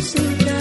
sempre.